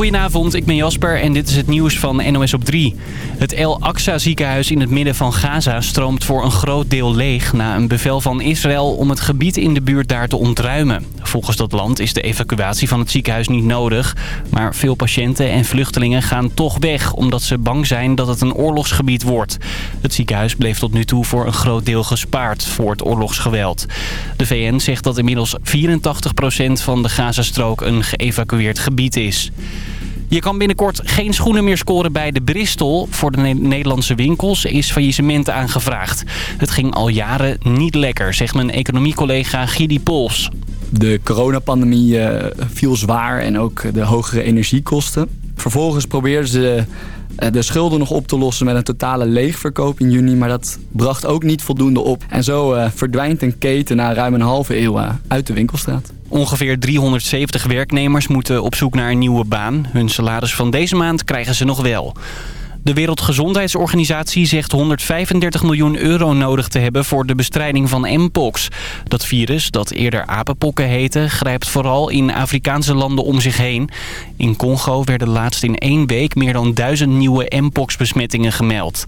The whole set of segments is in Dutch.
Goedenavond, ik ben Jasper en dit is het nieuws van NOS op 3. Het El Aqsa ziekenhuis in het midden van Gaza stroomt voor een groot deel leeg... na een bevel van Israël om het gebied in de buurt daar te ontruimen. Volgens dat land is de evacuatie van het ziekenhuis niet nodig... maar veel patiënten en vluchtelingen gaan toch weg... omdat ze bang zijn dat het een oorlogsgebied wordt. Het ziekenhuis bleef tot nu toe voor een groot deel gespaard voor het oorlogsgeweld. De VN zegt dat inmiddels 84% van de Gazastrook een geëvacueerd gebied is. Je kan binnenkort geen schoenen meer scoren bij de Bristol. Voor de Nederlandse winkels is faillissement aangevraagd. Het ging al jaren niet lekker, zegt mijn economiecollega Gidi Pols. De coronapandemie uh, viel zwaar en ook de hogere energiekosten. Vervolgens probeerden ze eh, de schulden nog op te lossen met een totale leegverkoop in juni. Maar dat bracht ook niet voldoende op. En zo uh, verdwijnt een keten na ruim een halve eeuw uit de winkelstraat. Ongeveer 370 werknemers moeten op zoek naar een nieuwe baan. Hun salaris van deze maand krijgen ze nog wel. De Wereldgezondheidsorganisatie zegt 135 miljoen euro nodig te hebben voor de bestrijding van Mpox. Dat virus, dat eerder apenpokken heette, grijpt vooral in Afrikaanse landen om zich heen. In Congo werden laatst in één week meer dan duizend nieuwe Mpox-besmettingen gemeld.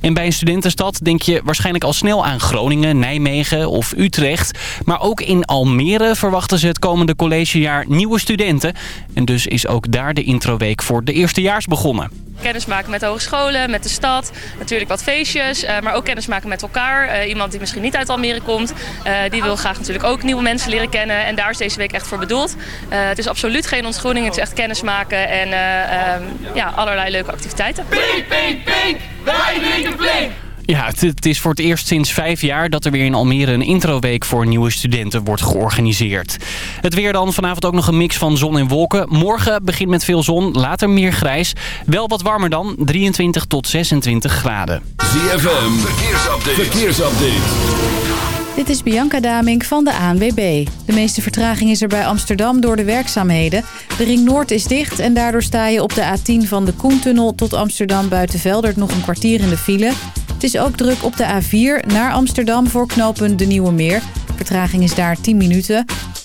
En bij een studentenstad denk je waarschijnlijk al snel aan Groningen, Nijmegen of Utrecht. Maar ook in Almere verwachten ze het komende collegejaar nieuwe studenten. En dus is ook daar de introweek voor de eerstejaars begonnen. Kennis maken met de hogescholen, met de stad, natuurlijk wat feestjes, uh, maar ook kennis maken met elkaar. Uh, iemand die misschien niet uit Almere komt, uh, die wil graag natuurlijk ook nieuwe mensen leren kennen. En daar is deze week echt voor bedoeld. het is absoluut geen ontgroening, het is echt kennis maken en um, ja, allerlei leuke activiteiten. Pink, pink, pink, wij drinken flink! Ja, het, het, is voor het eerst sinds vijf jaar dat er weer in Almere een introweek voor nieuwe studenten wordt georganiseerd. Het weer dan, vanavond ook nog een mix van zon en wolken. Morgen begint met veel zon, later meer grijs. Wel wat warmer dan, 23 tot 26 graden. ZFM, verkeersupdate. verkeersupdate. Dit is Bianca Damink van de ANWB. De meeste vertraging is er bij Amsterdam door de werkzaamheden. De Ring Noord is dicht en daardoor sta je op de A10 van de Koentunnel tot Amsterdam buiten Veldert nog een kwartier in de file. Het is ook druk op de A4 naar Amsterdam voor knooppunt De Nieuwe Meer. Vertraging is daar 10 minuten.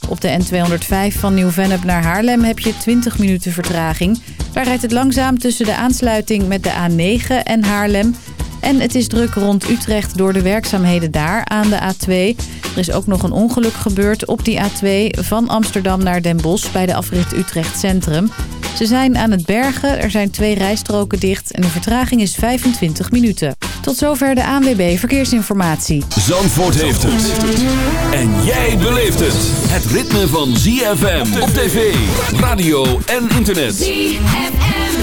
Op de N205 van Nieuw-Vennep naar Haarlem heb je 20 minuten vertraging. Daar rijdt het langzaam tussen de aansluiting met de A9 en Haarlem... En het is druk rond Utrecht door de werkzaamheden daar aan de A2. Er is ook nog een ongeluk gebeurd op die A2 van Amsterdam naar Den Bosch bij de afrit Utrecht Centrum. Ze zijn aan het bergen, er zijn twee rijstroken dicht en de vertraging is 25 minuten. Tot zover de ANWB Verkeersinformatie. Zandvoort heeft het. En jij beleeft het. Het ritme van ZFM op tv, radio en internet. ZFM.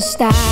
stop.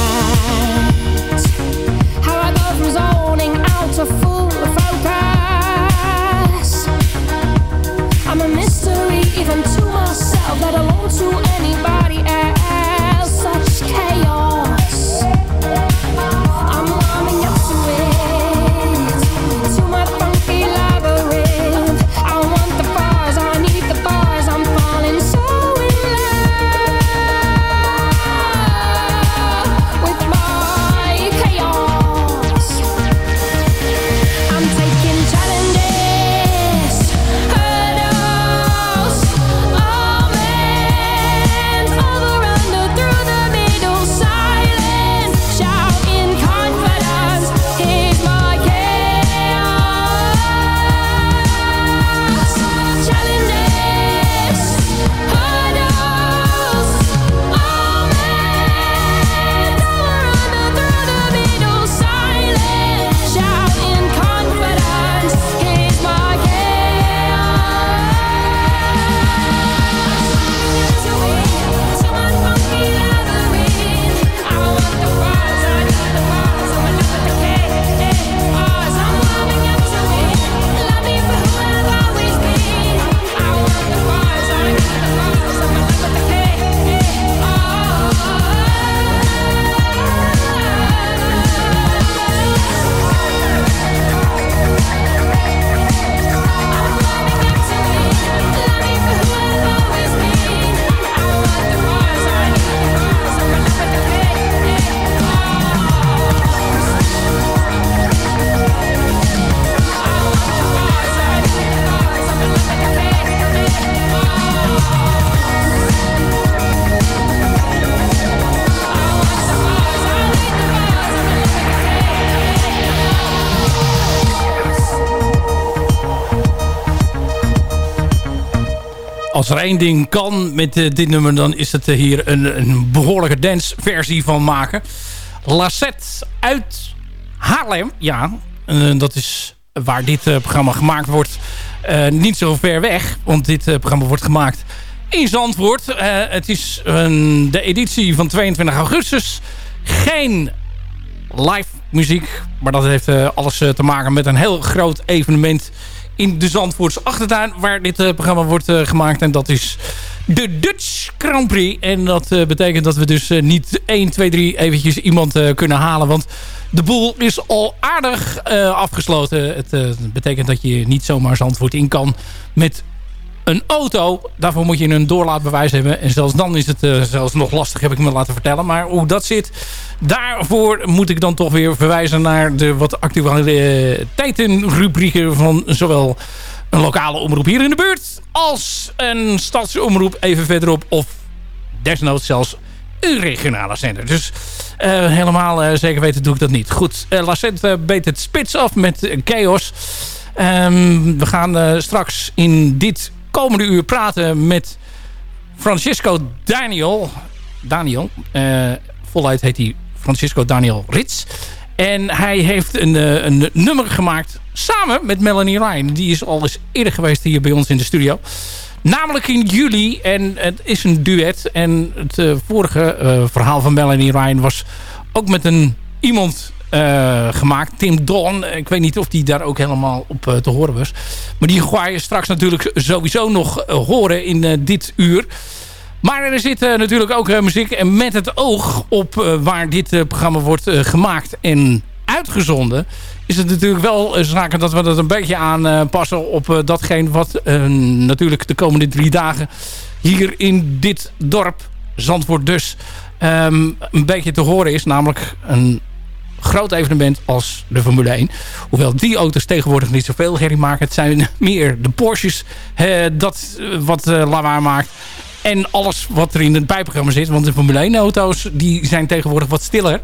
Als er één ding kan met dit nummer... dan is het hier een, een behoorlijke dance-versie van maken. Lacet uit Haarlem. Ja, dat is waar dit programma gemaakt wordt. niet zo ver weg, want dit programma wordt gemaakt in Zandvoort. het is de editie van 22 augustus. Geen live muziek. Maar dat heeft alles te maken met een heel groot evenement in de Zandvoortse achtertuin. Waar dit uh, programma wordt gemaakt. En dat is de Dutch Grand Prix. En dat betekent dat we dus niet 1, 2, 3 eventjes iemand kunnen halen. Want de boel is al aardig afgesloten. Het betekent dat je niet zomaar Zandvoort in kan met een auto, daarvoor moet je een doorlaatbewijs hebben. En zelfs dan is het uh, zelfs nog lastig, heb ik me laten vertellen. Maar hoe dat zit, daarvoor moet ik dan toch weer verwijzen naar de wat actualiteitenrubrieken van zowel een lokale omroep hier in de buurt als een stadsomroep even verderop of desnoods zelfs een regionale zender. Dus uh, helemaal zeker weten doe ik dat niet. Goed, uh, Lacent beet het spits af met Chaos. Um, we gaan straks in dit komende uur praten met Francisco Daniel. Daniel. Uh, voluit heet hij Francisco Daniel Rits. En hij heeft een, uh, een nummer gemaakt samen met Melanie Ryan. Die is al eens eerder geweest hier bij ons in de studio. Namelijk in juli. En het is een duet. En het uh, vorige verhaal van Melanie Ryan was ook met een iemand uh, gemaakt. Tim Don, ik weet niet of die daar ook helemaal op uh, te horen was. Maar die ga je straks natuurlijk sowieso nog uh, horen in dit uur. Maar er zit natuurlijk ook muziek en met het oog op waar dit programma wordt gemaakt en uitgezonden... is het natuurlijk wel zaken dat we dat een beetje aanpassen op datgene wat natuurlijk de komende drie dagen hier in dit dorp, Zandvoort dus, um, een beetje te horen is. Namelijk een groot evenement als de Formule 1. Hoewel die auto's tegenwoordig niet zoveel herrie maken. Het zijn meer de Porsches eh, dat eh, wat uh, lawaai maakt. En alles wat er in het bijprogramma zit. Want de Formule 1 auto's die zijn tegenwoordig wat stiller.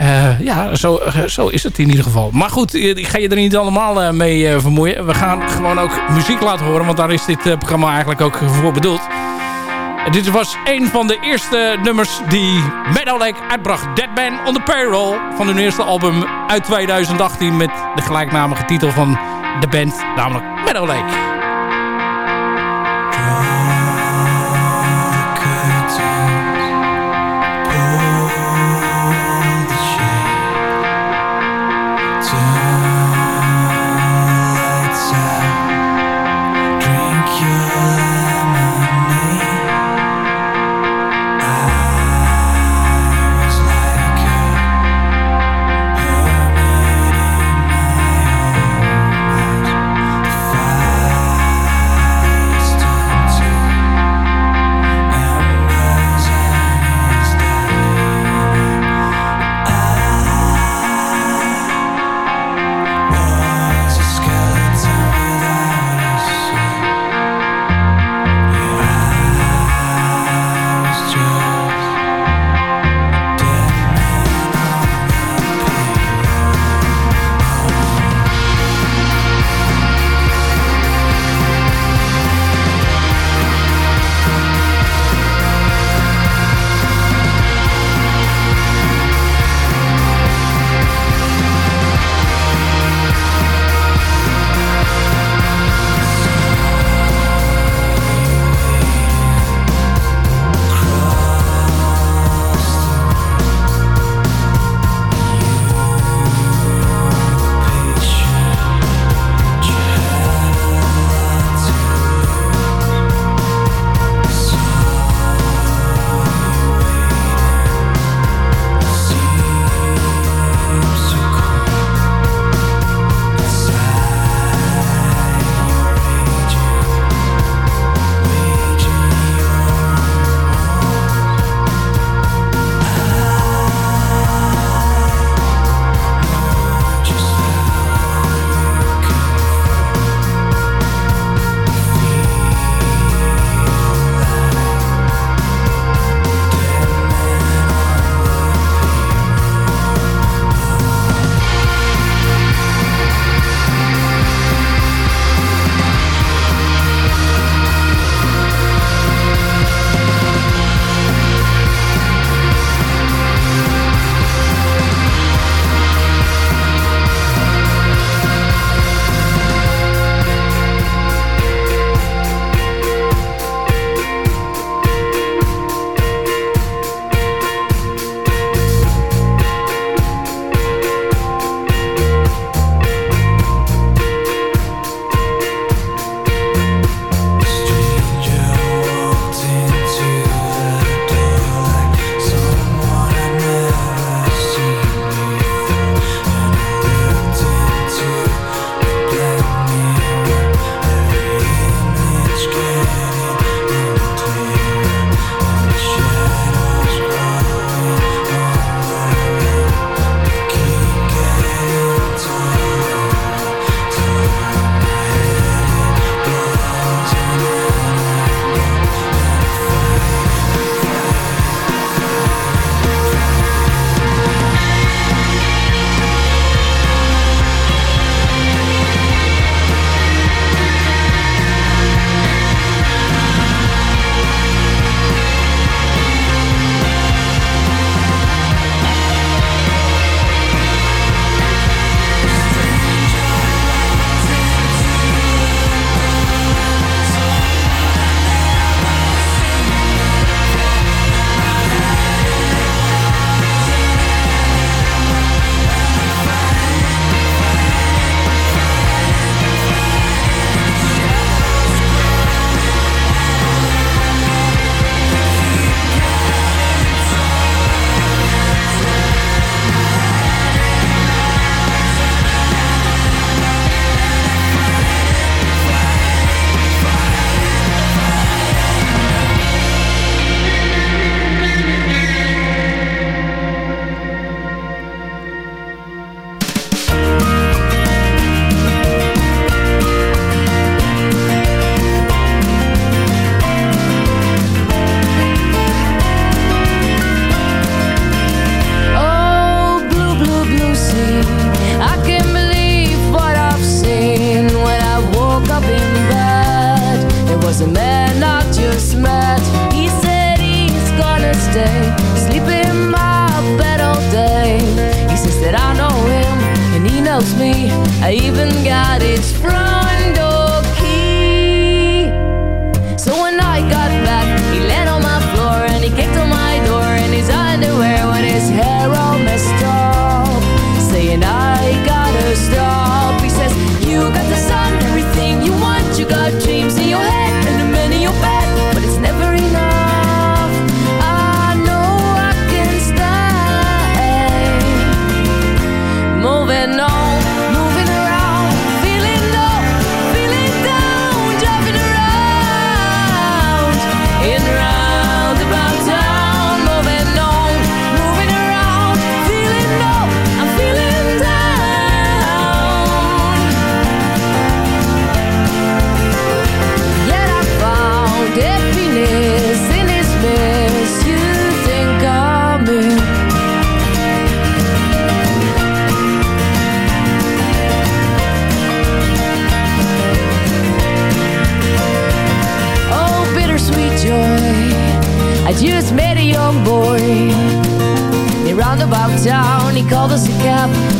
Uh, ja, zo, zo is het in ieder geval. Maar goed, ik ga je er niet allemaal mee vermoeien. We gaan gewoon ook muziek laten horen. Want daar is dit programma eigenlijk ook voor bedoeld dit was een van de eerste nummers die Meadow Lake uitbracht. Dead Man on the Payroll van hun eerste album uit 2018 met de gelijknamige titel van de band, namelijk Meadow Lake.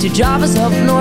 To drive us up north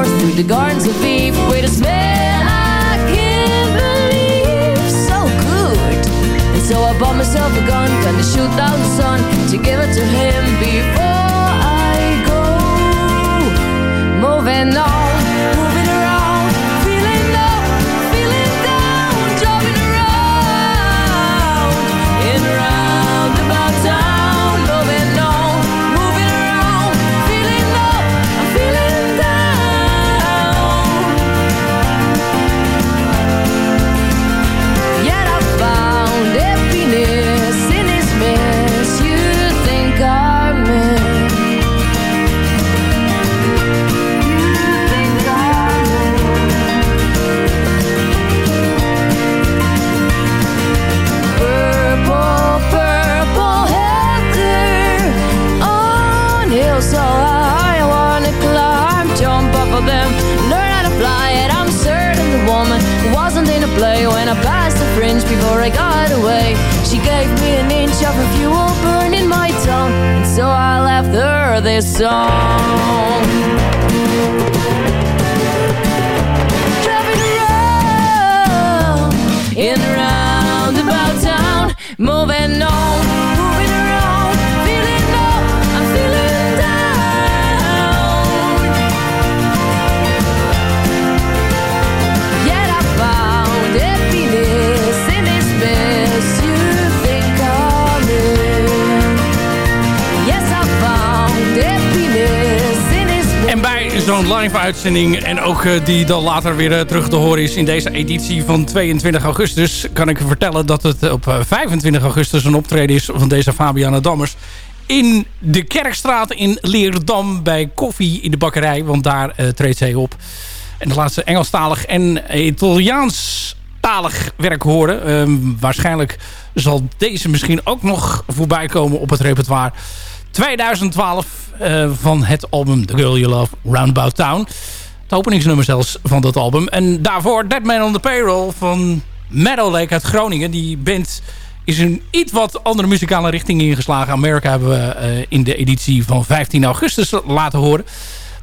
bij zo'n live-uitzending en ook eh, die dan later weer eh, terug te horen is in deze editie van 22 augustus... kan ik vertellen dat het op eh, 25 augustus een optreden is van deze Fabiana Dammers... in de Kerkstraat in Leerdam bij Koffie in de bakkerij, want daar eh, treedt zij op. En de laatste Engelstalig en Italiaanstalig werk horen. Ehm, waarschijnlijk zal deze misschien ook nog voorbij komen op het repertoire... 2012 eh, van het album The Girl You Love Roundabout Town. Het openingsnummer zelfs van dat album. En daarvoor Dead Man on the Payroll van Meadow Lake uit Groningen. Die band is een iets wat andere muzikale richting ingeslagen. Amerika hebben we eh, in de editie van 15 augustus laten horen.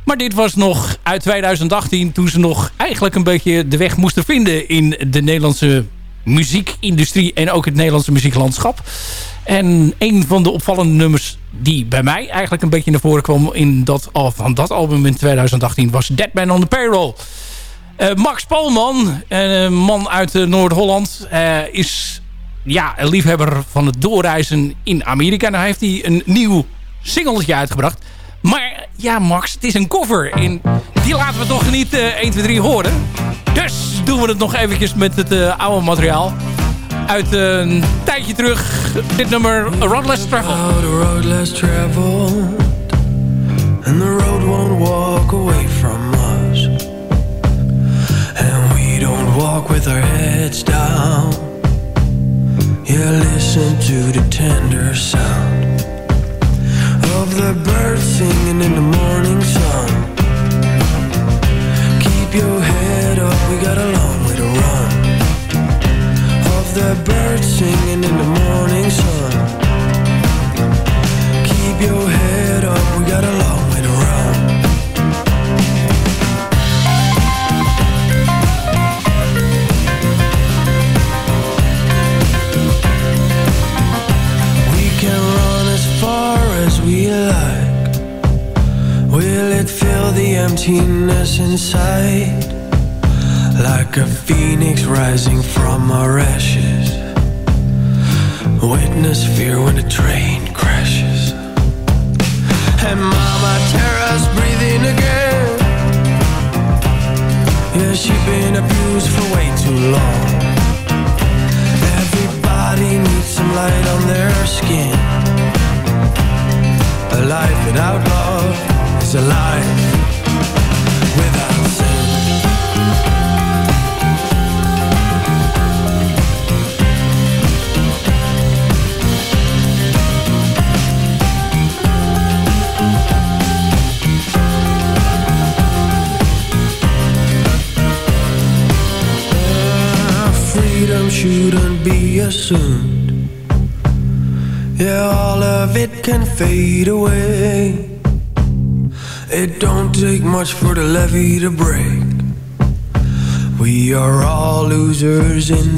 Maar dit was nog uit 2018 toen ze nog eigenlijk een beetje de weg moesten vinden in de Nederlandse muziekindustrie en ook het Nederlandse muzieklandschap. En een van de opvallende nummers die bij mij eigenlijk een beetje naar voren kwam in dat, van dat album in 2018 was Dead Man on the Payroll. Eh, Max Polman, een man uit eh, Noord-Holland, eh, is ja, een liefhebber van het doorreizen in Amerika. Nou heeft hij een nieuw singeltje uitgebracht. Maar ja, Max, het is een cover. En die laten we toch niet eh 1, 2, 3 horen. Dus doen we het nog eventjes met het eh, oude materiaal. Uit een tijdje terug. Dit nummer, A Road Less Travel. Oh, the road less traveled, and the road won't walk away from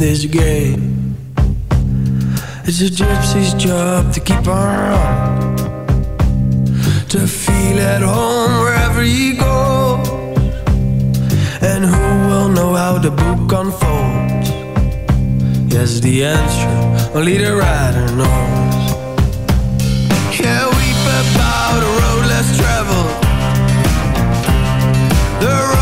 this game. It's a gypsy's job to keep on, running, to feel at home wherever he goes. And who will know how the book unfolds? Yes, the answer only the writer knows. Yeah, weep about a road less traveled. The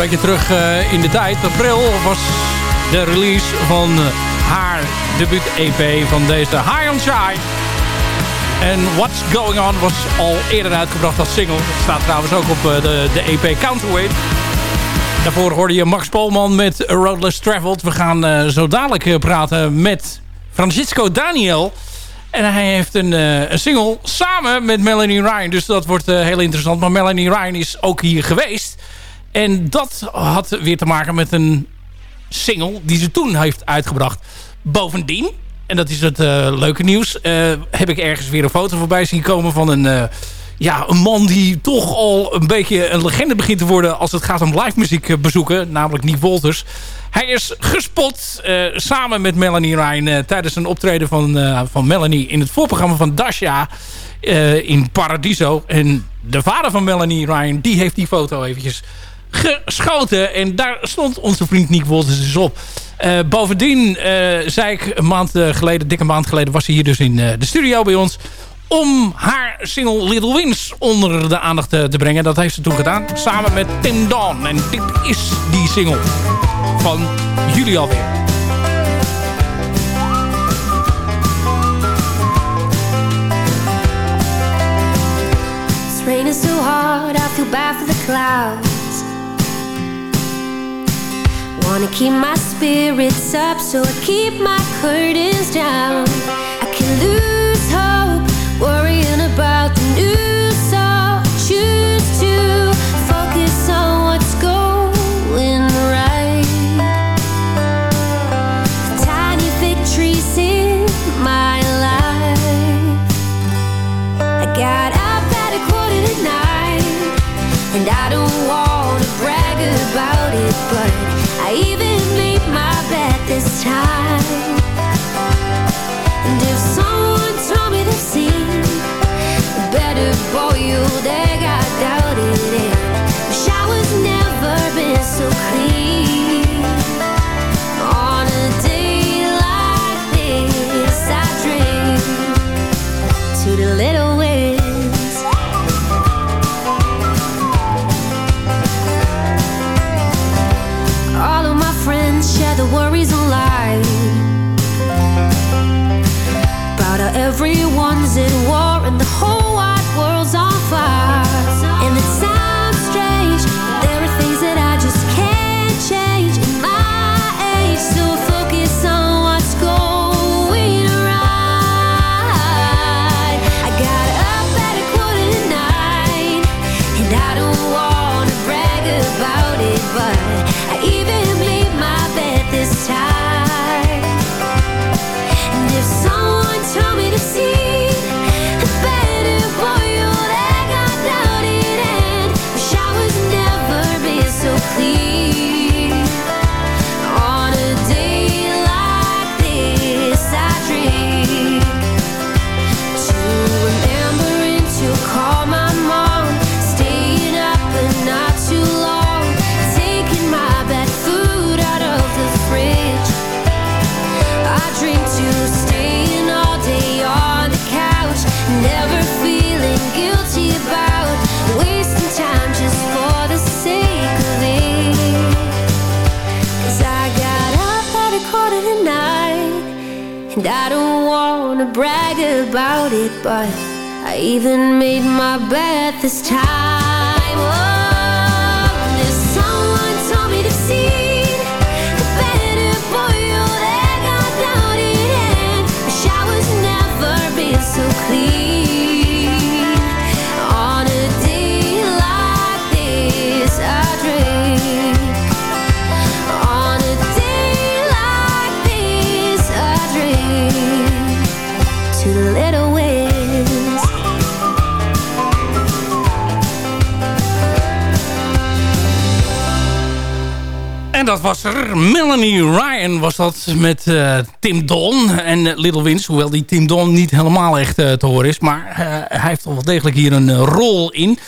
beetje terug uh, in de tijd. April was de release van haar debuut-EP van deze High on Shy. En What's Going On was al eerder uitgebracht als single. Het staat trouwens ook op de, de EP Counterweight. Daarvoor hoorde je Max Polman met Roadless Traveled. We gaan uh, zo dadelijk praten met Francisco Daniel... En hij heeft een, een, single samen met Melanie Ryan. Dus dat wordt heel interessant. Maar Melanie Ryan is ook hier geweest. En dat had weer te maken met een single die ze toen heeft uitgebracht. Bovendien, en dat is het uh, leuke nieuws... heb ik ergens weer een foto voorbij zien komen van een... ja, een man die toch al een beetje een legende begint te worden... als het gaat om live muziek bezoeken. Namelijk Nick Wolters. Hij is gespot samen met Melanie Ryan tijdens een optreden van, van Melanie in het voorprogramma van Dasha in Paradiso. En de vader van Melanie Ryan, die heeft die foto eventjes geschoten. En daar stond onze vriend Nick Wolters dus op. bovendien, zei ik een maand geleden, dikke maand geleden, was hij hier dus in de studio bij ons om haar single Little Wins onder de aandacht te, brengen. Dat heeft ze toen gedaan, samen met Tim Dawn. En dit is die single van jullie alweer. It's raining so hard, I bad for the clouds. Wanna keep my spirits up, so I keep my curtains down. I can lose hope, worrying about the news, everyone's at war and the whole wide world's on about it, but I even made my bed this time. Oh, En dat was er. Melanie Ryan was dat met eh, Tim Don en eh, Little Wins. Hoewel die Tim Don niet helemaal echt eh, te horen is. Maar hij heeft al wel degelijk hier een rol in.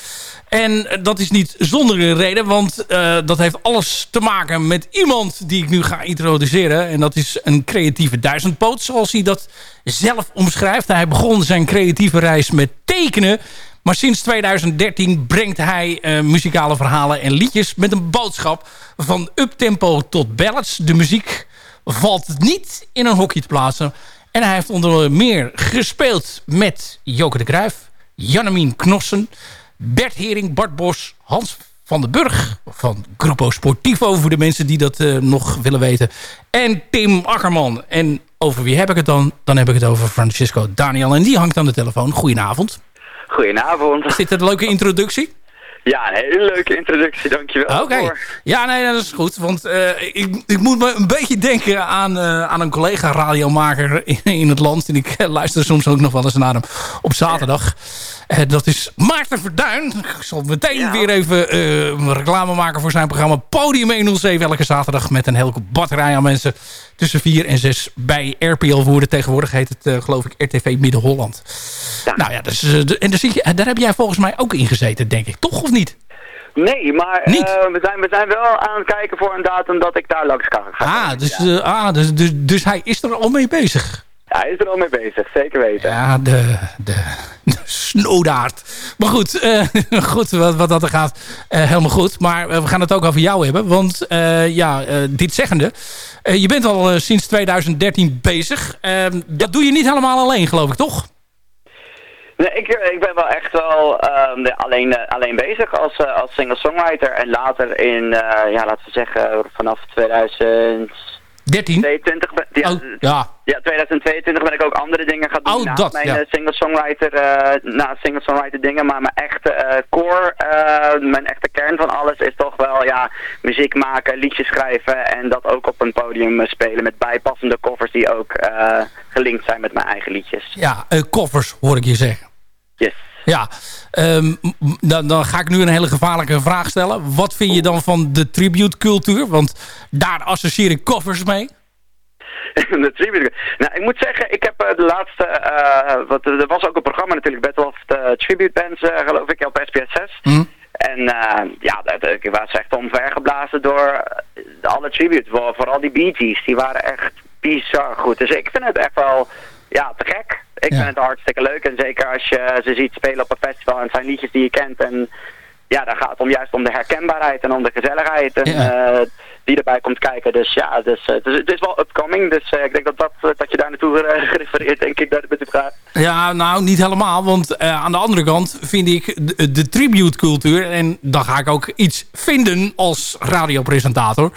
En dat is niet zonder reden. Want dat heeft alles te maken met iemand die ik nu ga introduceren. En dat is een creatieve duizendpoot. Zoals hij dat zelf omschrijft. Hij begon zijn creatieve reis met tekenen. Maar sinds 2013 brengt hij eh, muzikale verhalen en liedjes met een boodschap van uptempo tot ballads. De muziek valt niet in een hokje te plaatsen. En hij heeft onder meer gespeeld met Joke de Cruijff, Jannemien Knossen, Bert Hering, Bart Bos, Hans van den Burg van Gruppo Sportivo... voor de mensen die dat eh, nog willen weten. En Tim Akkerman. En over wie heb ik het dan? Dan heb ik het over Francisco Daniel. En die hangt aan de telefoon. Goedenavond. Goedenavond. Is dit een leuke introductie? Ja, een hele leuke introductie, dankjewel. Oké. voor. Ja, nee, dat is goed. Want eh, ik, ik moet me een beetje denken aan, eh, aan een collega-radiomaker in, in het land. En ik eh, luister soms ook nog wel eens naar hem op zaterdag. Eh, dat is Maarten Verduin. Ik zal meteen Ja. weer even eh, reclame maken voor zijn programma Podium 107. Elke zaterdag met een hele batterij aan mensen tussen 4 en 6 bij RPL Woerden. Tegenwoordig heet het eh, geloof ik RTV Midden-Holland. Ja. Nou ja, dus, eh, en daar, zit je, daar heb jij volgens mij ook in gezeten, denk ik. Toch of niet? Nee, maar Niet? eh, we, zijn, we zijn wel aan het kijken voor een datum dat ik daar langs kan gaan. Ah, dus, Ja. eh, ah dus, dus, dus hij is er al mee bezig. Hij is er al mee bezig, zeker weten. Ja, de, de, de snoodaard. Maar goed, eh, goed wat, wat dat er gaat, eh, helemaal goed. Maar eh, we gaan het ook over jou hebben. Want ja, dit zeggende, je bent al sinds 2013 bezig. Ehm, dat doe je niet helemaal alleen, geloof ik, toch? Nee, ik, ik ben wel echt wel ehm, alleen, alleen bezig als, als singer-songwriter. En later in, ja, laten we zeggen, vanaf 2022... 13? ben- ja, Oh, ja. Ja, 2022 ben ik ook andere dingen gaan doen Oh, naast dat, mijn ja. eh, singer-songwriter, eh, naast singer-songwriter dingen. Maar mijn echte eh, core, eh, mijn echte kern van alles is toch wel ja, muziek maken, liedjes schrijven en dat ook op een podium eh, spelen met bijpassende covers die ook eh, gelinkt zijn met mijn eigen liedjes. Ja, eh, koffers hoor ik je zeggen. Yes. Ja, ehm, dan, dan ga ik nu een hele gevaarlijke vraag stellen. Wat vind je dan van de tribute cultuur? Want daar associeer ik koffers mee. de tribute. Nou, ik moet zeggen, ik heb eh, de laatste, eh, wat, er was ook een programma natuurlijk, Battle of the Tribute Bands, eh, geloof ik, op SBS 6. Hm? En ja, dat, ik was echt omvergeblazen door alle tributes, voor- vooral die Bee Gees, die waren echt bizar goed. Dus ik vind het echt wel, ja, te gek. Ik Ja. vind het hartstikke leuk en zeker als je ze ziet spelen op een festival en het zijn liedjes die je kent en ja, dan gaat het om juist om de herkenbaarheid en om de gezelligheid en, Ja. Die erbij komt kijken. Dus ja, dus, eh, het, is, het is wel upcoming. Dus eh, ik denk dat, dat, eh, dat je daar naartoe gerefereerd, denk ik, dat met de vraag. Ja, nou, niet helemaal. Want aan de andere kant vind ik de, de tribute cultuur... en dan ga ik ook iets vinden als radiopresentator...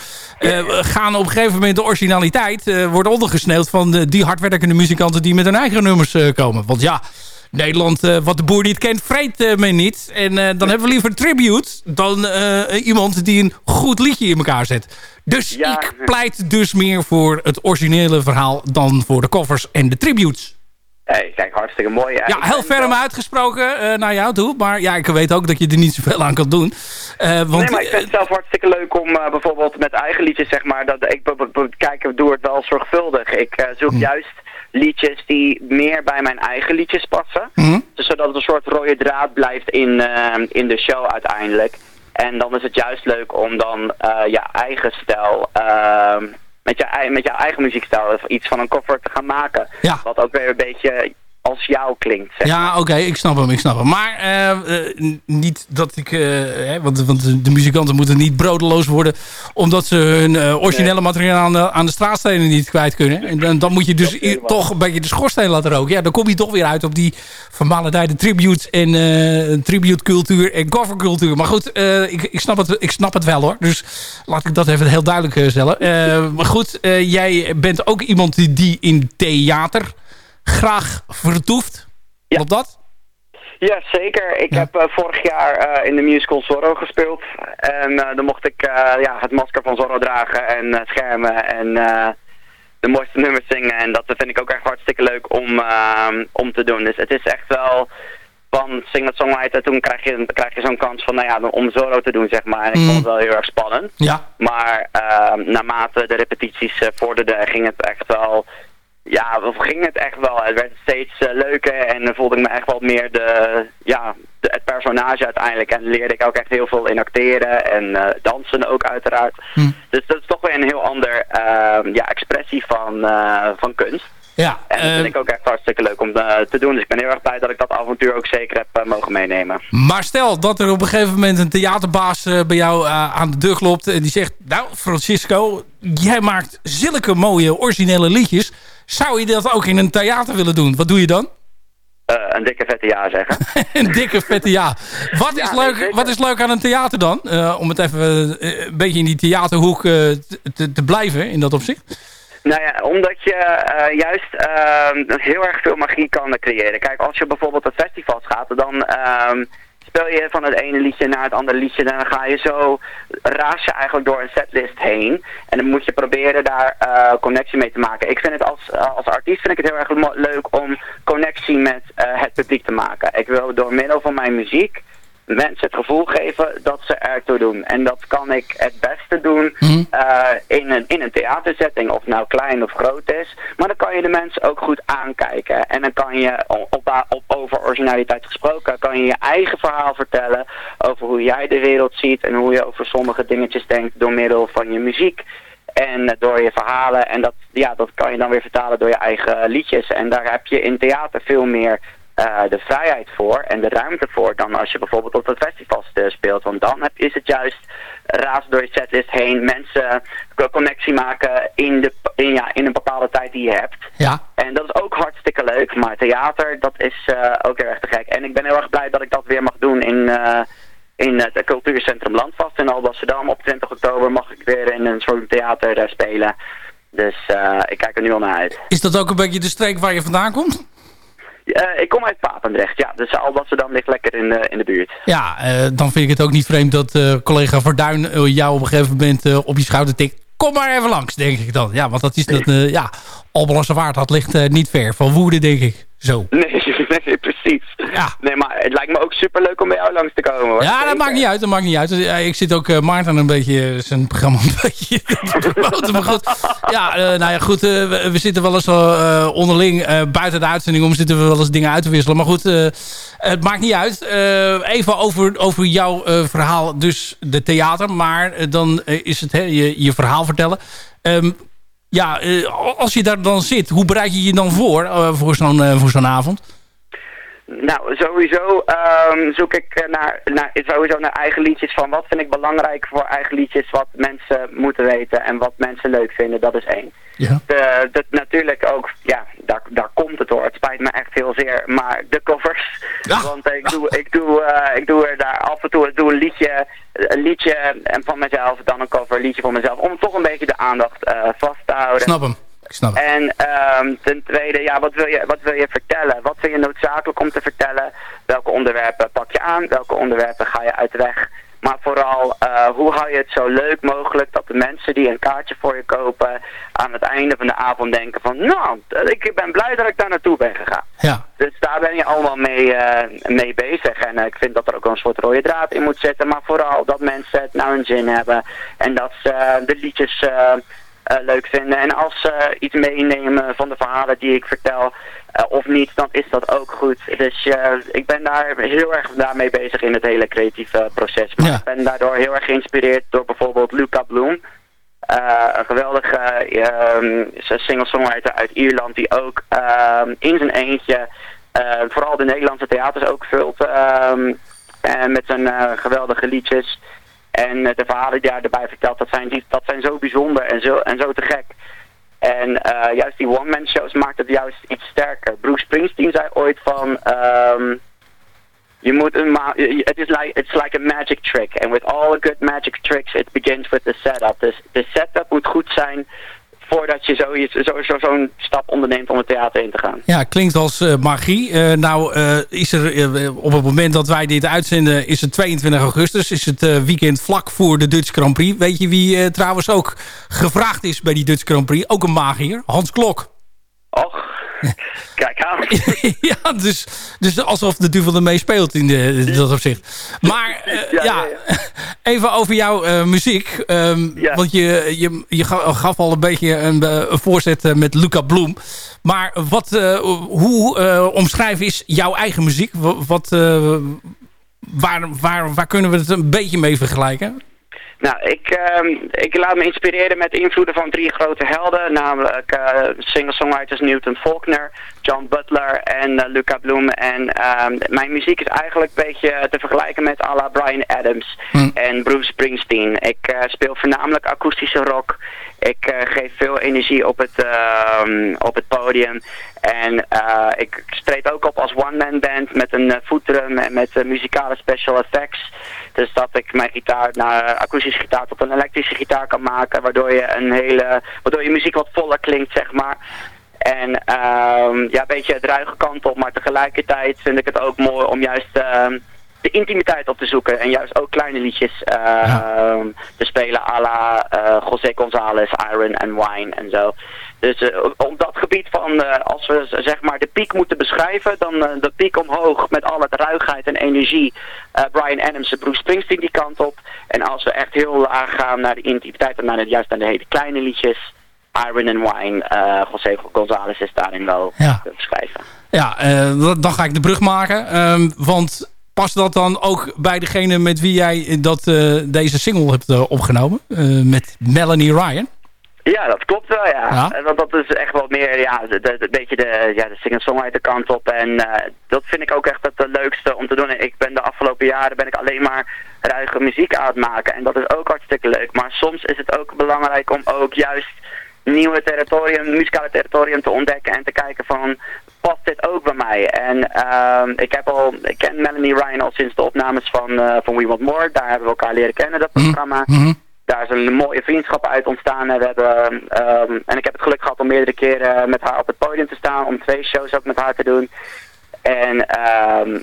gaan op een gegeven moment de originaliteit worden ondergesneeuwd... van de, die hardwerkende muzikanten die met hun eigen nummers komen. Want ja... Nederland, eh, wat de boer niet kent, vreet eh, men niet. En eh, dan hebben we liever een tribute dan iemand die een goed liedje in elkaar zet. Dus Ja. ik pleit dus meer voor het originele verhaal dan voor de covers en de tributes. Hey, kijk, hartstikke mooi. Ja, heel ferm uitgesproken naar jou toe. Maar ja, ik weet ook dat je er niet zoveel aan kan doen. Want, nee, maar ik vind het zelf hartstikke leuk om bijvoorbeeld met eigen liedjes, zeg maar, dat ik kijk, doe het wel zorgvuldig. Ik zoek Hm. juist liedjes die meer bij mijn eigen liedjes passen. Hm? Dus zodat het een soort rode draad blijft in, eh, in de show uiteindelijk. En dan is het juist leuk om dan eh je eigen stijl, eh, met, je, met jouw eigen muziekstijl, iets van een cover te gaan maken. Ja. Wat ook weer een beetje als jou klinkt. Zeg ja, oké, ik snap hem, ik snap hem. Maar eh, eh, niet dat ik... eh, hè, want, want de muzikanten moeten niet broodeloos worden... omdat ze hun originele materiaal aan de, aan de straatstenen niet kwijt kunnen. En dan, dan moet je dus i- toch een beetje de schoorsteen laten roken. Ja, dan kom je toch weer uit op die vermaledijde tributes en eh tribute cultuur en covercultuur. Maar goed, ik, ik, snap het, ik snap het wel hoor. Dus laat ik dat even heel duidelijk stellen. Maar goed, jij bent ook iemand die, die in theater graag vertoeft. Ja. Klopt dat? Ja, zeker. Ik Ja. heb eh, vorig jaar eh, in de musical Zorro gespeeld. En eh, dan mocht ik ja, het masker van Zorro dragen en schermen en de mooiste nummers zingen. En dat vind ik ook echt hartstikke leuk om, om te doen. Dus het is echt wel van singer-songwriter. Toen krijg je, krijg je zo'n kans van, nou ja, om Zorro te doen, zeg maar. En ik Mm. vond het wel heel erg spannend. Ja. Maar naarmate de repetities vorderden, ging het echt wel... Ja, ging het echt wel. Het werd steeds eh, leuker en dan voelde ik me echt wel meer de, ja, de, het personage uiteindelijk. En leerde ik ook echt heel veel in acteren en eh, dansen ook uiteraard. Hm. Dus dat is toch weer een heel ander eh, ja, expressie van, eh, van kunst. Ja, En dat vind ik ook echt hartstikke leuk om te doen. Dus ik ben heel erg blij dat ik dat avontuur ook zeker heb mogen meenemen. maar stel dat er op een gegeven moment een theaterbaas bij jou aan de deur klopt... en die zegt, nou Francisco, jij maakt zulke mooie originele liedjes. Zou je dat ook in een theater willen doen? Wat doe je dan? Eh, een dikke vette ja zeggen. een dikke vette ja. Wat is, Ja, leuk, wat is leuk aan een theater dan? Eh, om het even eh, een beetje in die theaterhoek te, te, blijven in dat opzicht. Nou ja, omdat je juist heel erg veel magie kan creëren. Kijk, als je bijvoorbeeld op festivals gaat, dan ehm, speel je van het ene liedje naar het andere liedje. En dan ga je zo, raas je eigenlijk door een setlist heen. En dan moet je proberen daar eh, connectie mee te maken. Ik vind het als, eh, als artiest vind ik het heel erg leuk om connectie met eh, het publiek te maken. Ik wil door middel van mijn muziek mensen het gevoel geven dat ze ertoe doen. En dat kan ik het beste doen eh, in, een, in een theatersetting, of nou klein of groot is. Maar dan kan je de mensen ook goed aankijken. En dan kan je, op, op, over originaliteit gesproken, kan je je eigen verhaal vertellen over hoe jij de wereld ziet en hoe je over sommige dingetjes denkt door middel van je muziek. En door je verhalen. En dat, ja, dat kan je dan weer vertalen door je eigen liedjes. En daar heb je in theater veel meer eh, de vrijheid voor en de ruimte voor dan als je bijvoorbeeld op het festival eh, speelt. Want dan heb, is het juist razen door je setlist heen, mensen co- connectie maken in, de, in, ja, in een bepaalde tijd die je hebt. Ja. En dat is ook hartstikke leuk, maar theater, dat is eh, ook heel erg te gek. En ik ben heel erg blij dat ik dat weer mag doen in, eh, in het cultuurcentrum Landvast in Alblasserdam. Op 20 oktober mag ik weer in een soort theater eh, spelen. Dus eh, ik kijk er nu al naar uit. Is dat ook een beetje de streek waar je vandaan komt? Eh, ik kom uit Papendrecht, ja. Dus Alblasserdam ligt lekker in de, in de buurt. Ja, eh, dan vind ik het ook niet vreemd dat collega Verduin jou op een gegeven moment op je schouder tikt. Kom maar even langs, denk ik dan. Ja, want dat is dat, ja, Albelasserdam, dat ligt niet ver van Woerden, denk ik. Zo. Nee, nee, precies. Ja. Nee, maar het lijkt me ook super leuk om bij jou langs te komen. Hoor. Ja, dat maakt niet uit. Dat maakt niet uit. Ja, ik zit ook eh, Maarten een beetje eh, zijn programma een beetje te promoten. Maar goed, ja, eh, nou ja, goed. eh, we, we zitten wel eens eh, onderling eh, buiten de uitzending om zitten we wel eens dingen uit te wisselen. Maar goed, eh, het maakt niet uit. Eh, even over, over jouw eh, verhaal, dus de theater. Maar eh, dan eh, is het hè, je, je verhaal vertellen. Ehm, ja, eh, als je daar dan zit, hoe bereid je je dan voor eh, voor zo'n eh, voor zo'n avond? Nou, sowieso ehm, zoek ik eh, naar, naar, sowieso naar eigen liedjes van wat vind ik belangrijk voor eigen liedjes, wat mensen moeten weten en wat mensen leuk vinden, dat is één. Ja. De, dat natuurlijk ook, ja, daar, daar komt het door. Het spijt me echt heel zeer, maar de covers. Want ik doe, ik, doe, eh, ik doe er daar af en toe doe een liedje, een liedje en van mezelf, dan een cover, een liedje van mezelf, om toch een beetje de aandacht eh, vast te houden. Snap hem. Snap. En ehm, ten tweede, ja, wat wil, je, wat wil je vertellen? Wat vind je noodzakelijk om te vertellen? Welke onderwerpen pak je aan? Welke onderwerpen ga je uit de weg? Maar vooral, eh, hoe hou je het zo leuk mogelijk dat de mensen die een kaartje voor je kopen... aan het einde van de avond denken van... nou, ik ben blij dat ik daar naartoe ben gegaan. Ja. Dus daar ben je allemaal mee, eh, mee bezig. En eh, ik vind dat er ook een soort rode draad in moet zitten. Maar vooral dat mensen het nou een zin hebben. En dat ze de liedjes leuk vinden. En als ze iets meenemen van de verhalen die ik vertel... eh, of niet, dan is dat ook goed. Dus eh, ik ben daar heel erg daarmee bezig in het hele creatieve proces. Maar Ja. ik ben daardoor heel erg geïnspireerd door bijvoorbeeld Luca Bloem. Eh, een geweldige singer-songwriter uit Ierland die ook ehm, in zijn eentje eh, vooral de Nederlandse theaters ook vult ehm, en met zijn eh, geweldige liedjes. En eh, de verhalen die hij erbij vertelt, dat zijn, dat zijn zo bijzonder en zo, en zo te gek. En eh, juist die one-man shows maakt het juist iets sterker. Bruce Springsteen zei ooit van... ehm, je moet een het is like, it's like a magic trick. And with all good magic tricks, it begins with the setup. Dus de setup moet goed zijn voordat je zoiets- zo, zo, zo'n stap onderneemt om het theater in te gaan. Ja, klinkt als eh, magie. Eh, nou eh, is er op het moment dat wij dit uitzenden... is het 22 augustus. Is het weekend vlak voor de Dutch Grand Prix. Weet je wie trouwens ook gevraagd is bij die Dutch Grand Prix? Ook een magier. Hans Klok. Och, kijk aan. ja, dus, dus alsof de duvel ermee speelt in, de, in dat opzicht. Maar eh, ja, Ja, even over jouw eh, muziek. Ehm, Ja. Want je, je, je ga- gaf al een beetje een, eh, een voorzet eh, met Luca Bloem. Maar wat, eh, hoe eh, omschrijven is jouw eigen muziek? Wa- Wat, eh, waar, waar, waar kunnen we het een beetje mee vergelijken? Nou, ik, ehm, ik laat me inspireren met invloeden van drie grote helden, namelijk eh, singer-songwriters Newton Faulkner, John Butler en eh, Luca Bloem. En ehm, mijn muziek is eigenlijk een beetje te vergelijken met à la Brian Adams en Bruce Springsteen. Ik eh, speel voornamelijk akoestische rock. Ik geef veel energie op het, ehm, op het podium. En ik treed ook op als one-man band met een uh, voetdrum en met muzikale special effects. Dus dat ik mijn gitaar naar akoestische gitaar tot een elektrische gitaar kan maken. Waardoor je een hele, waardoor je muziek wat voller klinkt, zeg maar. En ehm, ja, een beetje het ruige kant op, maar tegelijkertijd vind ik het ook mooi om juist ehm, de intimiteit op te zoeken. En juist ook kleine liedjes ehm, te spelen à la eh, José González, Iron and Wine en zo. Dus eh, op dat gebied van, eh, als we zeg maar de piek moeten beschrijven, dan eh, de piek omhoog met al het ruigheid en energie. Brian Adams en Bruce Springsteen die kant op. En als we echt heel laag gaan naar de intimiteit en naar de, juist naar de hele kleine liedjes, Iron and Wine, José González is daarin wel Ja. te beschrijven. Ja, dan ga ik de brug maken. Ehm, want past dat dan ook bij degene met wie jij dat, deze single hebt opgenomen? Met Melanie Ryan? Ja, dat klopt wel, ja. Ja. Eh, Want dat is echt wel meer, ja, een beetje de, ja, de singer-songwriter kant op. En eh, dat vind ik ook echt het eh, leukste om te doen. Ik ben de afgelopen jaren ben ik alleen maar ruige muziek aan het maken. En dat is ook hartstikke leuk. Maar soms is het ook belangrijk om ook juist nieuwe territorium, muzikale territorium te ontdekken. En te kijken van, past dit ook bij mij? En ehm, ik heb al, ik ken Melanie Ryan al sinds de opnames van, eh, van We Want More. Daar hebben we elkaar leren kennen, dat programma Mhm. Daar is een mooie vriendschap uit ontstaan. En, we hebben, ehm, en ik heb het geluk gehad om meerdere keren met haar op het podium te staan. Om twee shows ook met haar te doen. En ehm,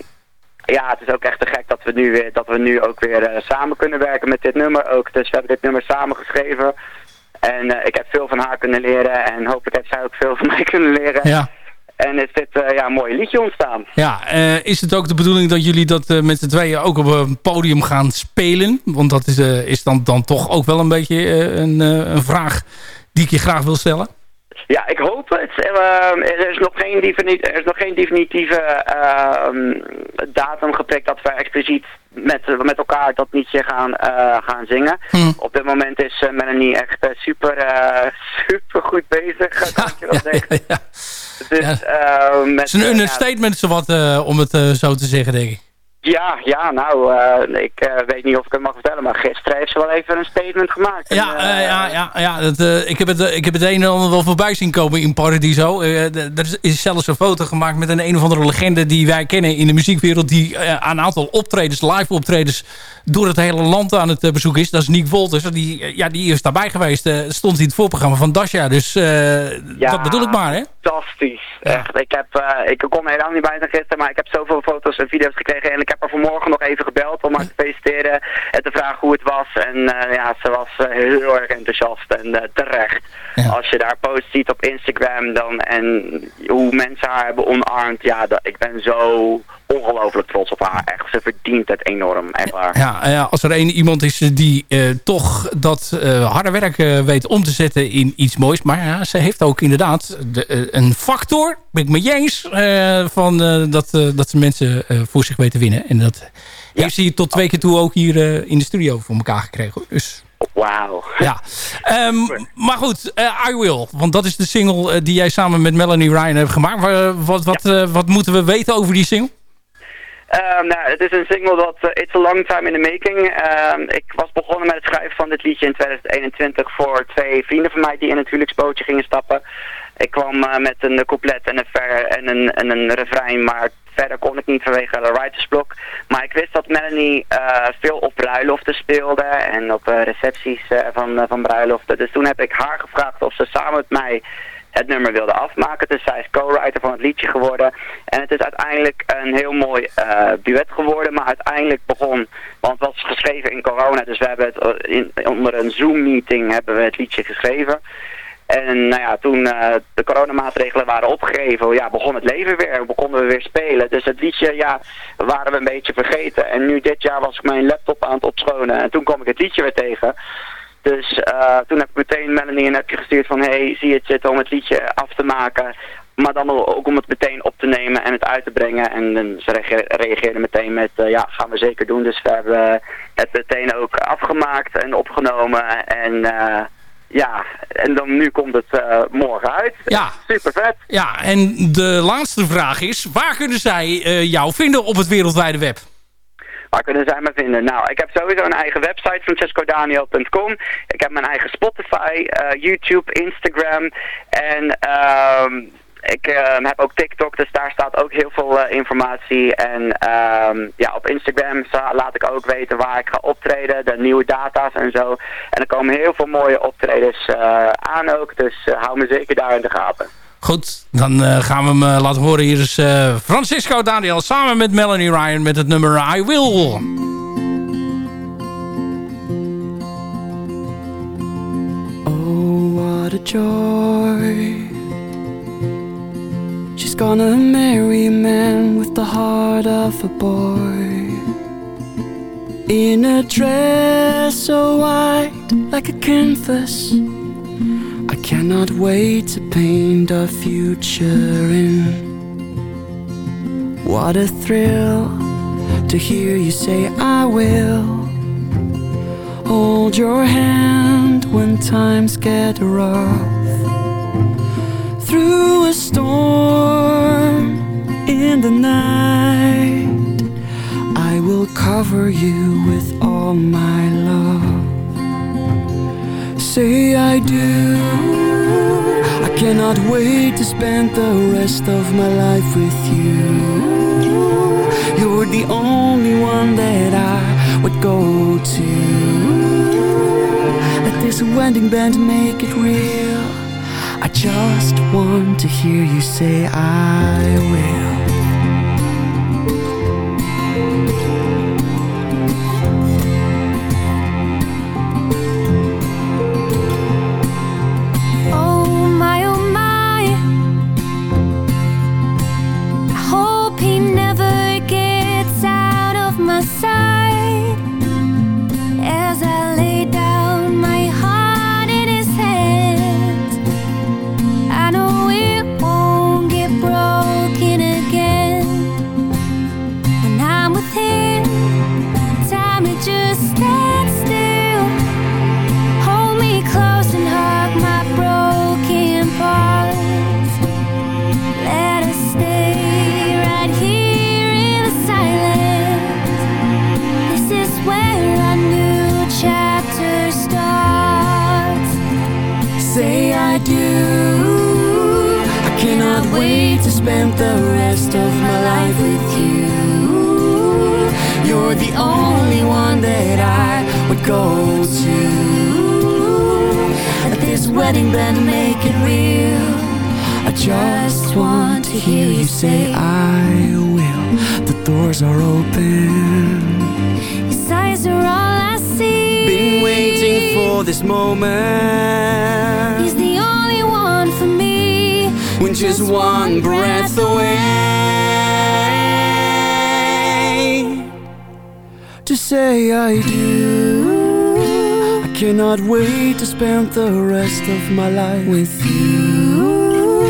ja, het is ook echt te gek dat we nu, weer, dat we nu ook weer eh, samen kunnen werken met dit nummer ook. Dus we hebben dit nummer samen geschreven. En eh, ik heb veel van haar kunnen leren. En hopelijk heeft zij ook veel van mij kunnen leren. Ja. En is dit eh, ja, een mooi liedje ontstaan. Ja, eh, is het ook de bedoeling dat jullie dat eh, met z'n tweeën ook op een podium gaan spelen? Want dat is, is dan, dan toch ook wel een beetje een, een vraag die ik je graag wil stellen. Ja, ik hoop het. Er, is nog geen er is nog geen definitieve ehm, datum geprikt dat we expliciet met, met elkaar dat liedje gaan, gaan zingen. Op dit moment is Melanie echt super, super goed bezig, wel zeggen. Ja. Dus, ehm, met, Het is een eh, ja, understatement, zowat, eh, om het eh, zo te zeggen, denk ik. Ja, ja, nou, eh, ik eh, weet niet of ik het mag vertellen, maar gisteren heeft ze wel even een statement gemaakt. Ja, En, eh, ja, ja, ja dat, ik, heb het, ik heb het een en ander wel voorbij zien komen in Paradiso. Er is- zelfs een foto gemaakt met een een of andere legende die wij kennen in de muziekwereld. Die aan een aantal optredens, live optredens, door het hele land aan het bezoeken is. Dat is Nick Wolters. Die, ja, die is daarbij geweest. stond in het voorprogramma van Dasha. Dus Ja. dat bedoel ik maar, hè? Fantastisch. Echt. Ik, heb, ik kon helemaal niet bij zijn gisteren, maar ik heb zoveel foto's en video's gekregen. En ik heb haar vanmorgen nog even gebeld om haar te feliciteren en te vragen hoe het was. En eh, ja, ze was eh, heel erg enthousiast en eh, terecht. Als je daar posts ziet op Instagram dan, en hoe mensen haar hebben omarmd. Ja, dat, ik ben zo ongelooflijk trots op haar. Echt, ze verdient het enorm. Echt waar. Ja, ja, als er één iemand is die eh, toch dat eh, harde werk eh, weet om te zetten in iets moois. Maar ja, ze heeft ook inderdaad de, een factor, ben ik je eens, van, dat, dat ze mensen voor zich weten winnen. En dat heeft ze tot twee keer toe ook hier in de studio voor elkaar gekregen. Dus Wauw. ja. Ehm, maar goed, I Will. Want dat is de single die jij samen met Melanie Ryan hebt gemaakt. Wa- wat, wat, wat moeten we weten over die single? Ehm, nou, het is een single dat eh, It's a Long Time in the Making. Ehm, ik was begonnen met het schrijven van dit liedje in 2021 voor twee vrienden van mij die in het huwelijksbootje gingen stappen. Ik kwam eh, met een couplet en een, ver, en, een, en een refrein, maar verder kon ik niet vanwege de writersblok. Maar ik wist dat Melanie eh, veel op bruiloften speelde en op recepties van, van bruiloften. Dus toen heb ik haar gevraagd of ze samen met mij het nummer wilde afmaken. Dus zij is co-writer van het liedje geworden. En het is uiteindelijk een heel mooi eh, duet geworden. Maar uiteindelijk begon, want het was geschreven in corona. Dus we hebben het eh, in, onder een Zoom-meeting hebben we het liedje geschreven. En nou ja, toen eh, de coronamaatregelen waren opgegeven, ja, begon het leven weer. Begonnen we weer spelen. Dus het liedje, ja, waren we een beetje vergeten. En nu dit jaar was ik mijn laptop aan het opschonen. En toen kwam ik het liedje weer tegen. Dus eh, toen heb ik meteen Melanie een appje gestuurd van... hey, zie je het zitten om het liedje af te maken? maar dan ook om het meteen op te nemen en het uit te brengen. En, en ze reage- reageerden meteen met, eh, ja, gaan we zeker doen. Dus we hebben het meteen ook afgemaakt en opgenomen. En eh, ja, en dan nu komt het morgen uit. Ja. Super vet. Ja, en de laatste vraag is... waar kunnen zij jou vinden op het wereldwijde web? Waar kunnen zij me vinden? Nou, ik heb sowieso een eigen website, francescodaniel.com. Ik heb mijn eigen Spotify, eh, YouTube, Instagram. En ehm, ik ehm, heb ook TikTok, dus daar staat ook heel veel eh, informatie. En ehm, ja, op Instagram sta- laat ik ook weten waar ik ga optreden, de nieuwe data's en zo. En er komen heel veel mooie optredens eh, aan ook, dus hou me zeker daar in de gaten. Goed, dan eh, gaan we hem eh, laten horen. Hier is eh, Francisco Daniel samen met Melanie Ryan met het nummer I Will. Oh, what a joy. She's gonna marry a man with the heart of a boy. In a dress so white, like a canvas. I cannot wait to paint our future in. What a thrill to hear you say, I will hold your hand when times get rough. Through a storm in the night, I will cover you with all my love. Say I do. I cannot wait to spend the rest of my life with you. You're the only one that I would go to. Let this wedding band make it real. I just want to hear you say I will. Spend the rest of my life with you. You're the only one that I would go to. Let this wedding band make it real. I just want to hear you say I will. The doors are open. His eyes are all I see. Been waiting for this moment. When just one breath away to say I do. I cannot wait to spend the rest of my life with you.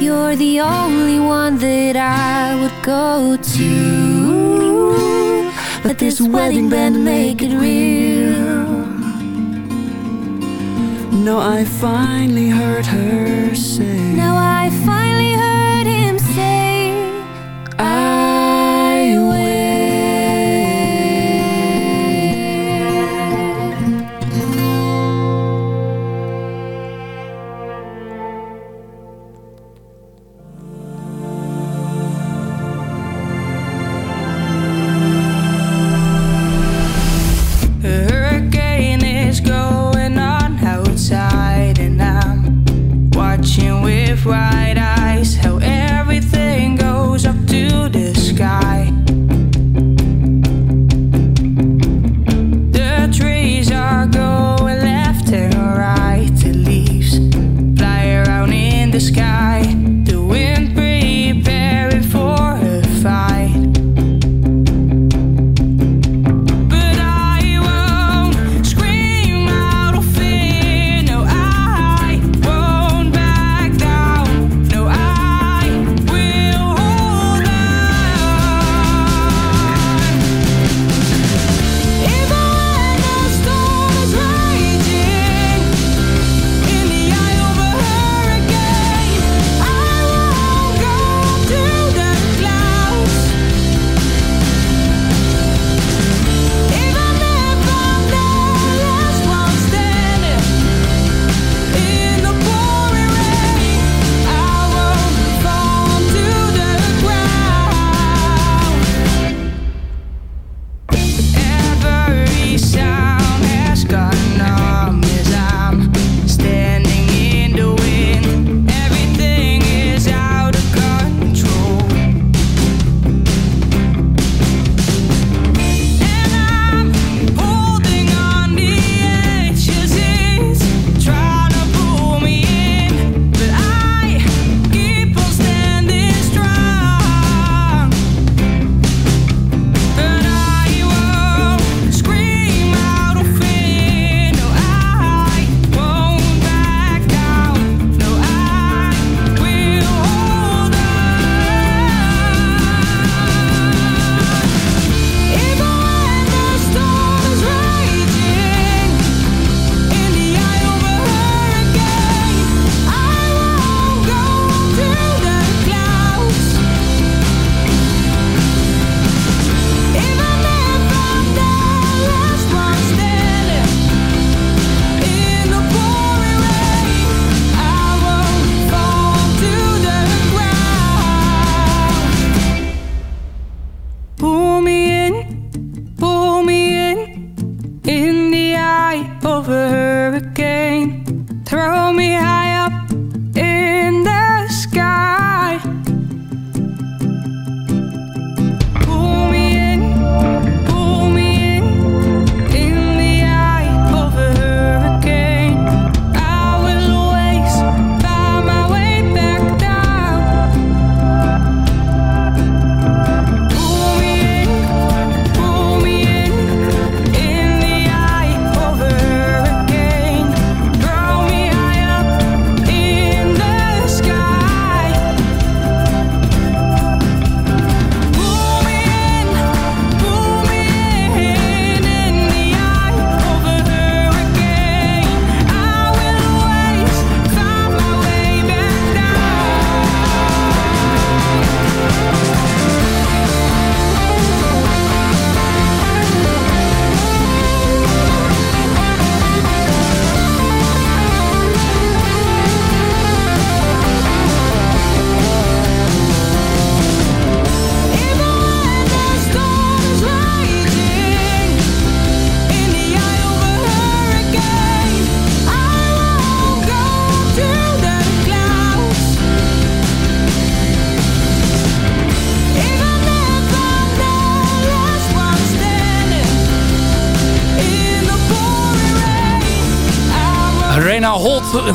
You're the only one that I would go to. Let this wedding band make it real. No, I finally heard her say, Now I finally heard him say, I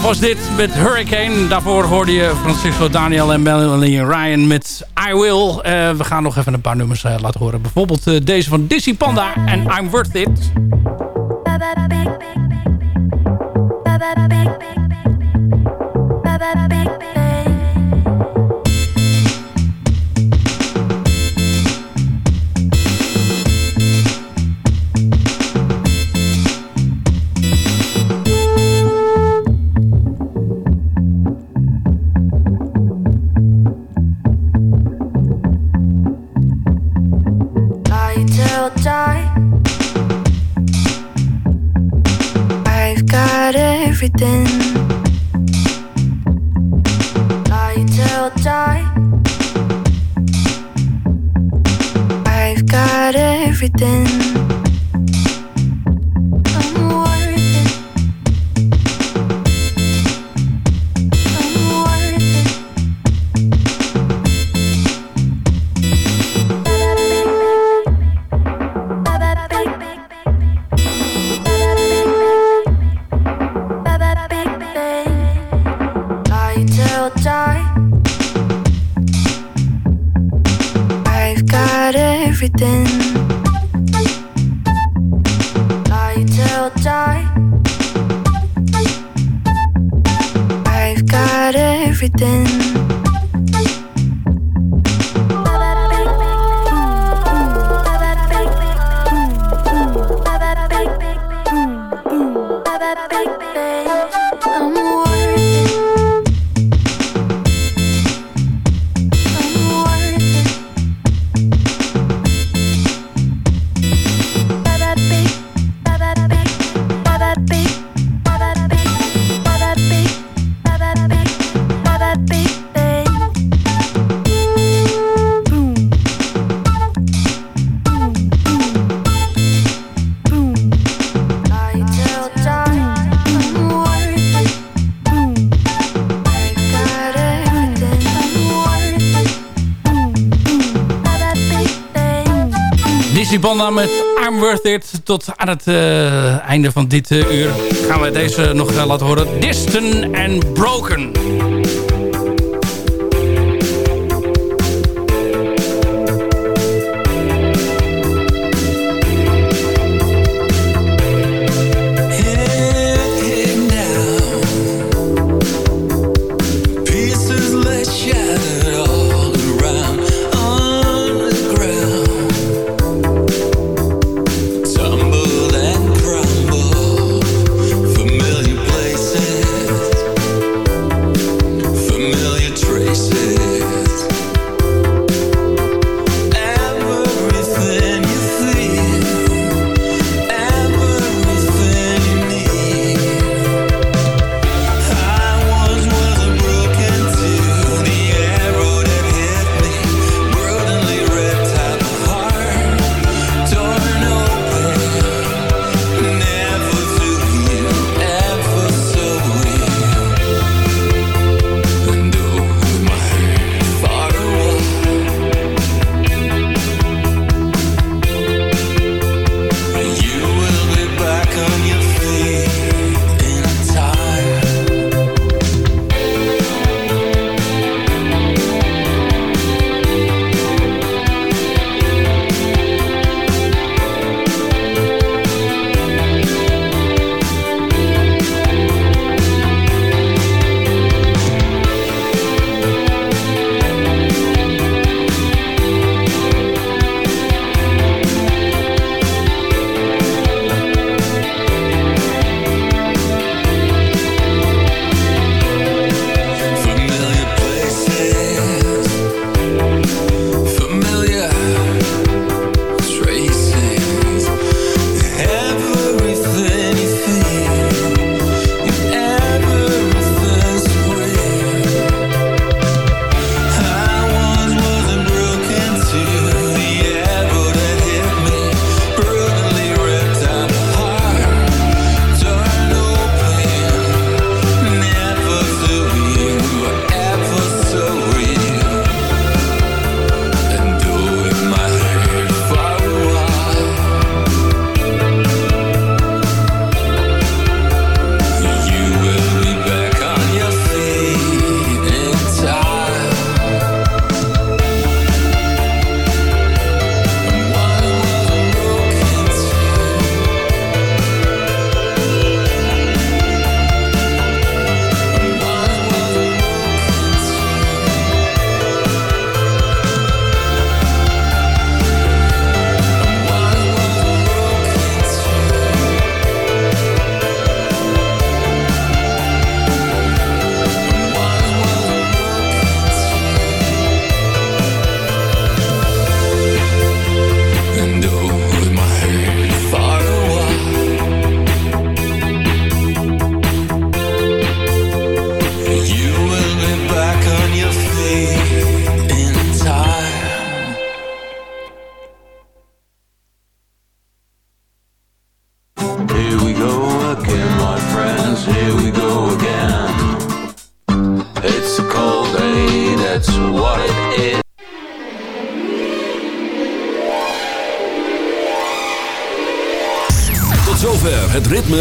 was dit met Hurricane. Daarvoor hoorde je Francisco Daniel en Melanie Ryan met I Will. Eh, we gaan nog even een paar nummers eh, laten horen. Bijvoorbeeld eh, deze van Dizzy Panda en I'm Worth It. Die. I've got everything. Panda met I'm It. Tot aan het eh, einde van dit eh, uur gaan we deze nog eh, laten horen. Distant and Broken.